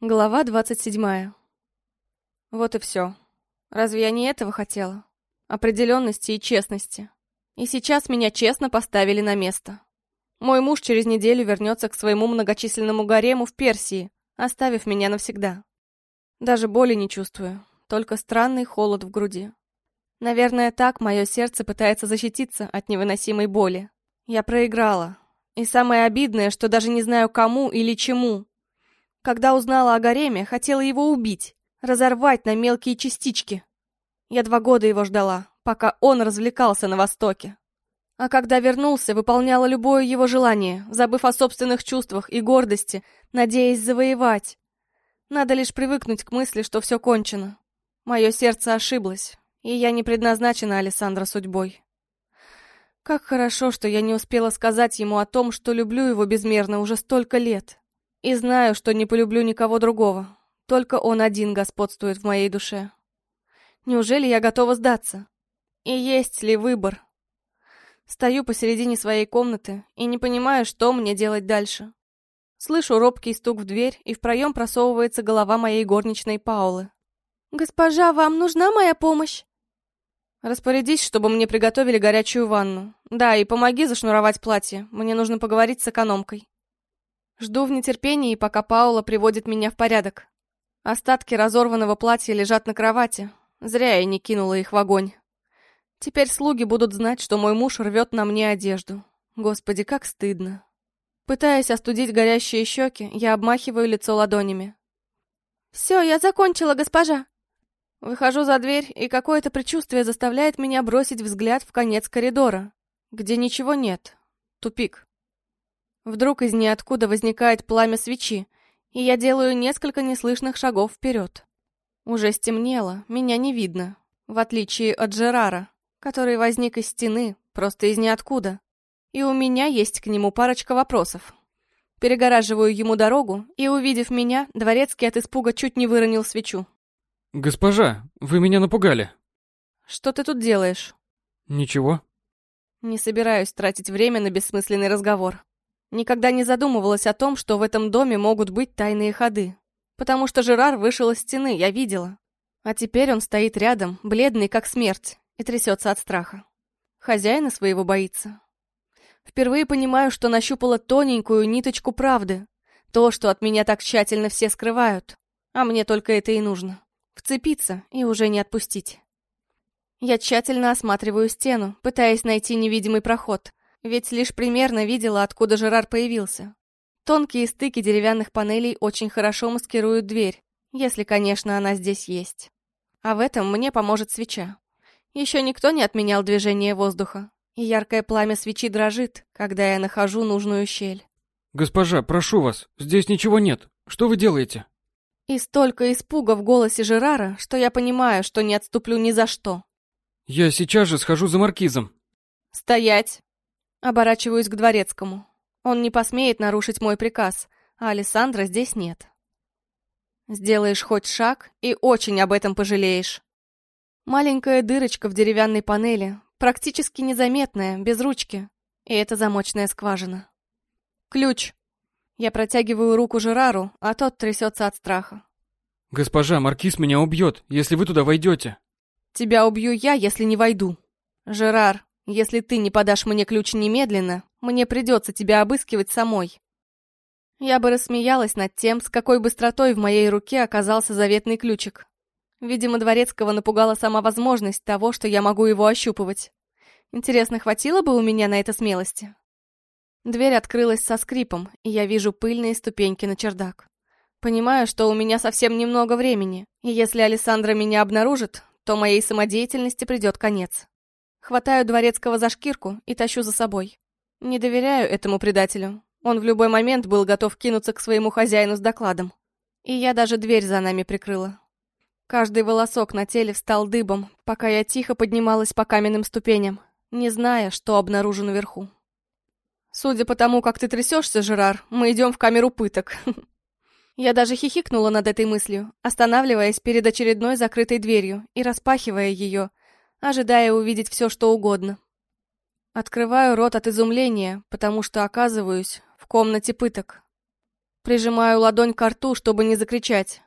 Глава двадцать седьмая. Вот и все. Разве я не этого хотела? Определенности и честности. И сейчас меня честно поставили на место. Мой муж через неделю вернется к своему многочисленному гарему в Персии, оставив меня навсегда. Даже боли не чувствую, только странный холод в груди. Наверное, так мое сердце пытается защититься от невыносимой боли. Я проиграла. И самое обидное, что даже не знаю кому или чему. Когда узнала о гареме, хотела его убить, разорвать на мелкие частички. Я два года его ждала, пока он развлекался на Востоке. А когда вернулся, выполняла любое его желание, забыв о собственных чувствах и гордости, надеясь завоевать. Надо лишь привыкнуть к мысли, что все кончено. Мое сердце ошиблось, и я не предназначена Александра судьбой. Как хорошо, что я не успела сказать ему о том, что люблю его безмерно уже столько лет. И знаю, что не полюблю никого другого. Только он один господствует в моей душе. Неужели я готова сдаться? И есть ли выбор? Стою посередине своей комнаты и не понимаю, что мне делать дальше. Слышу робкий стук в дверь, и в проем просовывается голова моей горничной Паулы. «Госпожа, вам нужна моя помощь?» «Распорядись, чтобы мне приготовили горячую ванну. Да, и помоги зашнуровать платье. Мне нужно поговорить с экономкой». Жду в нетерпении, пока Паула приводит меня в порядок. Остатки разорванного платья лежат на кровати. Зря я не кинула их в огонь. Теперь слуги будут знать, что мой муж рвет на мне одежду. Господи, как стыдно. Пытаясь остудить горящие щеки, я обмахиваю лицо ладонями. «Все, я закончила, госпожа!» Выхожу за дверь, и какое-то предчувствие заставляет меня бросить взгляд в конец коридора, где ничего нет. Тупик. Вдруг из ниоткуда возникает пламя свечи, и я делаю несколько неслышных шагов вперед. Уже стемнело, меня не видно, в отличие от Жерара, который возник из стены, просто из ниоткуда. И у меня есть к нему парочка вопросов. Перегораживаю ему дорогу, и, увидев меня, дворецкий от испуга чуть не выронил свечу. «Госпожа, вы меня напугали». «Что ты тут делаешь?» «Ничего». Не собираюсь тратить время на бессмысленный разговор. Никогда не задумывалась о том, что в этом доме могут быть тайные ходы. Потому что Жерар вышел из стены, я видела. А теперь он стоит рядом, бледный как смерть, и трясется от страха. Хозяина своего боится. Впервые понимаю, что нащупала тоненькую ниточку правды. То, что от меня так тщательно все скрывают. А мне только это и нужно. Вцепиться и уже не отпустить. Я тщательно осматриваю стену, пытаясь найти невидимый проход. Ведь лишь примерно видела, откуда Жерар появился. Тонкие стыки деревянных панелей очень хорошо маскируют дверь, если, конечно, она здесь есть. А в этом мне поможет свеча. Еще никто не отменял движение воздуха, и яркое пламя свечи дрожит, когда я нахожу нужную щель. «Госпожа, прошу вас, здесь ничего нет. Что вы делаете?» И столько испуга в голосе Жерара, что я понимаю, что не отступлю ни за что. «Я сейчас же схожу за маркизом». «Стоять!» Оборачиваюсь к дворецкому. Он не посмеет нарушить мой приказ, а Александра здесь нет. Сделаешь хоть шаг и очень об этом пожалеешь. Маленькая дырочка в деревянной панели, практически незаметная, без ручки. И это замочная скважина. Ключ. Я протягиваю руку Жерару, а тот трясется от страха. «Госпожа, маркиз меня убьет, если вы туда войдете». «Тебя убью я, если не войду. Жерар, если ты не подашь мне ключ немедленно, мне придется тебя обыскивать самой. Я бы рассмеялась над тем, с какой быстротой в моей руке оказался заветный ключик. Видимо, Дворецкого напугала сама возможность того, что я могу его ощупывать. Интересно, хватило бы у меня на это смелости? Дверь открылась со скрипом, и я вижу пыльные ступеньки на чердак. Понимаю, что у меня совсем немного времени, и если Александра меня обнаружит, то моей самодеятельности придет конец. Хватаю дворецкого за шкирку и тащу за собой. Не доверяю этому предателю. Он в любой момент был готов кинуться к своему хозяину с докладом. И я даже дверь за нами прикрыла. Каждый волосок на теле встал дыбом, пока я тихо поднималась по каменным ступеням, не зная, что обнаружу наверху. Судя по тому, как ты трясешься, Жерар, мы идем в камеру пыток. Я даже хихикнула над этой мыслью, останавливаясь перед очередной закрытой дверью и распахивая ее, ожидая увидеть все, что угодно. Открываю рот от изумления, потому что оказываюсь в комнате пыток. Прижимаю ладонь к рту, чтобы не закричать.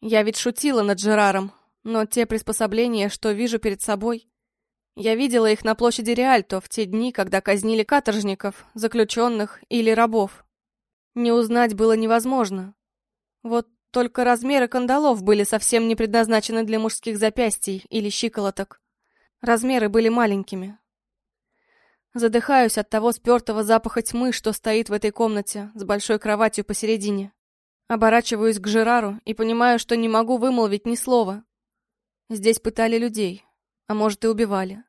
Я ведь шутила над Жераром, но те приспособления, что вижу перед собой... Я видела их на площади Реальто в те дни, когда казнили каторжников, заключенных или рабов. Не узнать было невозможно. Вот только размеры кандалов были совсем не предназначены для мужских запястий или щиколоток. Размеры были маленькими. Задыхаюсь от того спертого запаха тьмы, что стоит в этой комнате с большой кроватью посередине. Оборачиваюсь к Жерару и понимаю, что не могу вымолвить ни слова. Здесь пытали людей, а может и убивали.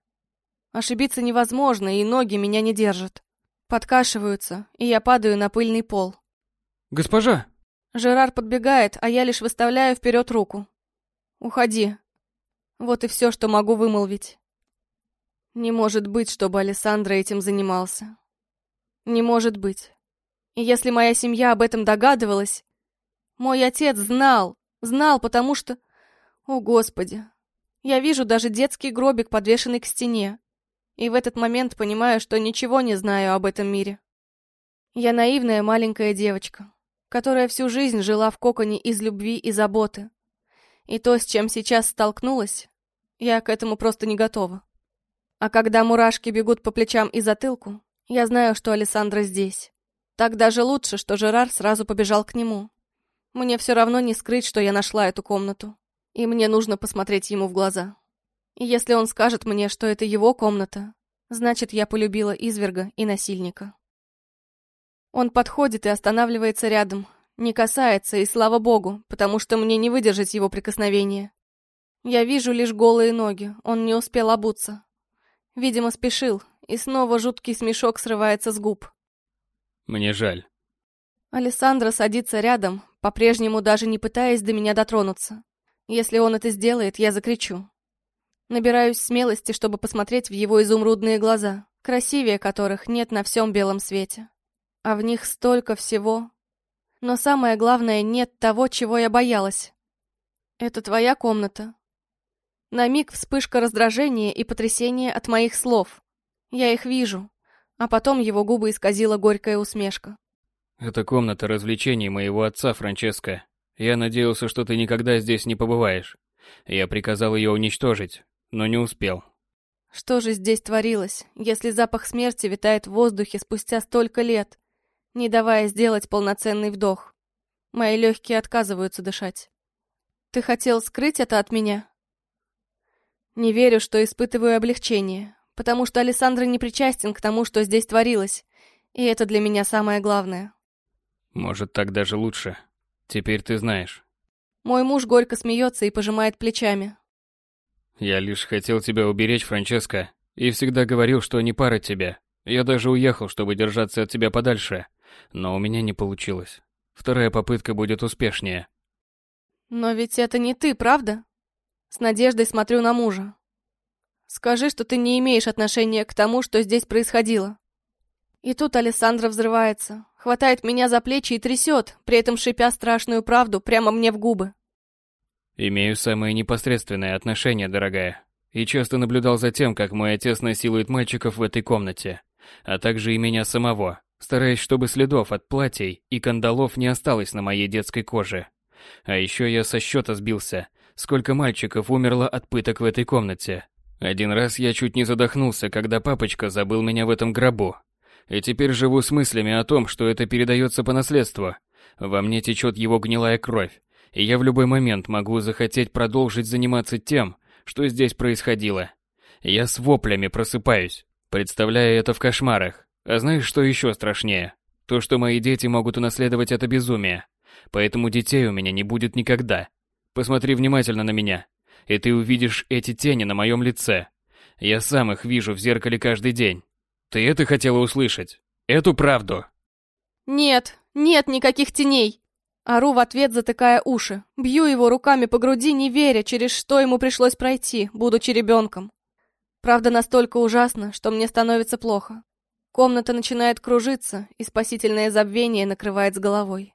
Ошибиться невозможно, и ноги меня не держат. Подкашиваются, и я падаю на пыльный пол. «Госпожа!» Жерар подбегает, а я лишь выставляю вперед руку. «Уходи». Вот и все, что могу вымолвить. Не может быть, чтобы Александра этим занимался. Не может быть. И если моя семья об этом догадывалась... Мой отец знал, знал, потому что... О, Господи. Я вижу даже детский гробик, подвешенный к стене. И в этот момент понимаю, что ничего не знаю об этом мире. Я наивная маленькая девочка, которая всю жизнь жила в коконе из любви и заботы. И то, с чем сейчас столкнулась, я к этому просто не готова. А когда мурашки бегут по плечам и затылку, я знаю, что Александра здесь. Так даже лучше, что Жерар сразу побежал к нему. Мне все равно не скрыть, что я нашла эту комнату. И мне нужно посмотреть ему в глаза. И если он скажет мне, что это его комната, значит, я полюбила изверга и насильника. Он подходит и останавливается рядом, не касается, и слава богу, потому что мне не выдержать его прикосновения. Я вижу лишь голые ноги, он не успел обуться. Видимо, спешил, и снова жуткий смешок срывается с губ. Мне жаль. Александра садится рядом, по-прежнему даже не пытаясь до меня дотронуться. Если он это сделает, я закричу. Набираюсь смелости, чтобы посмотреть в его изумрудные глаза, красивее которых нет на всем белом свете. А в них столько всего. Но самое главное, нет того, чего я боялась. Это твоя комната, на миг вспышка раздражения и потрясения от моих слов. Я их вижу. А потом его губы исказила горькая усмешка. «Это комната развлечений моего отца, Франческо. Я надеялся, что ты никогда здесь не побываешь. Я приказал ее уничтожить, но не успел». Что же здесь творилось, если запах смерти витает в воздухе спустя столько лет, не давая сделать полноценный вдох? Мои легкие отказываются дышать. Ты хотел скрыть это от меня? Не верю, что испытываю облегчение, потому что Александр не причастен к тому, что здесь творилось, и это для меня самое главное. Может, так даже лучше. Теперь ты знаешь. Мой муж горько смеется и пожимает плечами. Я лишь хотел тебя уберечь, Франческа, и всегда говорил, что не пара тебя. Я даже уехал, чтобы держаться от тебя подальше, но у меня не получилось. Вторая попытка будет успешнее. Но ведь это не ты, правда? С надеждой смотрю на мужа. Скажи, что ты не имеешь отношения к тому, что здесь происходило. И тут Александра взрывается, хватает меня за плечи и трясет, при этом шипя страшную правду прямо мне в губы. Имею самое непосредственное отношение, дорогая. И часто наблюдал за тем, как мой отец насилует мальчиков в этой комнате, а также и меня самого, стараясь, чтобы следов от платьей и кандалов не осталось на моей детской коже. А еще я со счета сбился, сколько мальчиков умерло от пыток в этой комнате. Один раз я чуть не задохнулся, когда папочка забыл меня в этом гробу. И теперь живу с мыслями о том, что это передается по наследству. Во мне течет его гнилая кровь, и я в любой момент могу захотеть продолжить заниматься тем, что здесь происходило. Я с воплями просыпаюсь, представляя это в кошмарах. А знаешь, что еще страшнее? То, что мои дети могут унаследовать это безумие. Поэтому детей у меня не будет никогда. Посмотри внимательно на меня, и ты увидишь эти тени на моем лице. Я сам их вижу в зеркале каждый день. Ты это хотела услышать? Эту правду? Нет, нет никаких теней. Ору в ответ, затыкая уши. Бью его руками по груди, не веря, через что ему пришлось пройти, будучи ребенком. Правда настолько ужасно, что мне становится плохо. Комната начинает кружиться, и спасительное забвение накрывает с головой.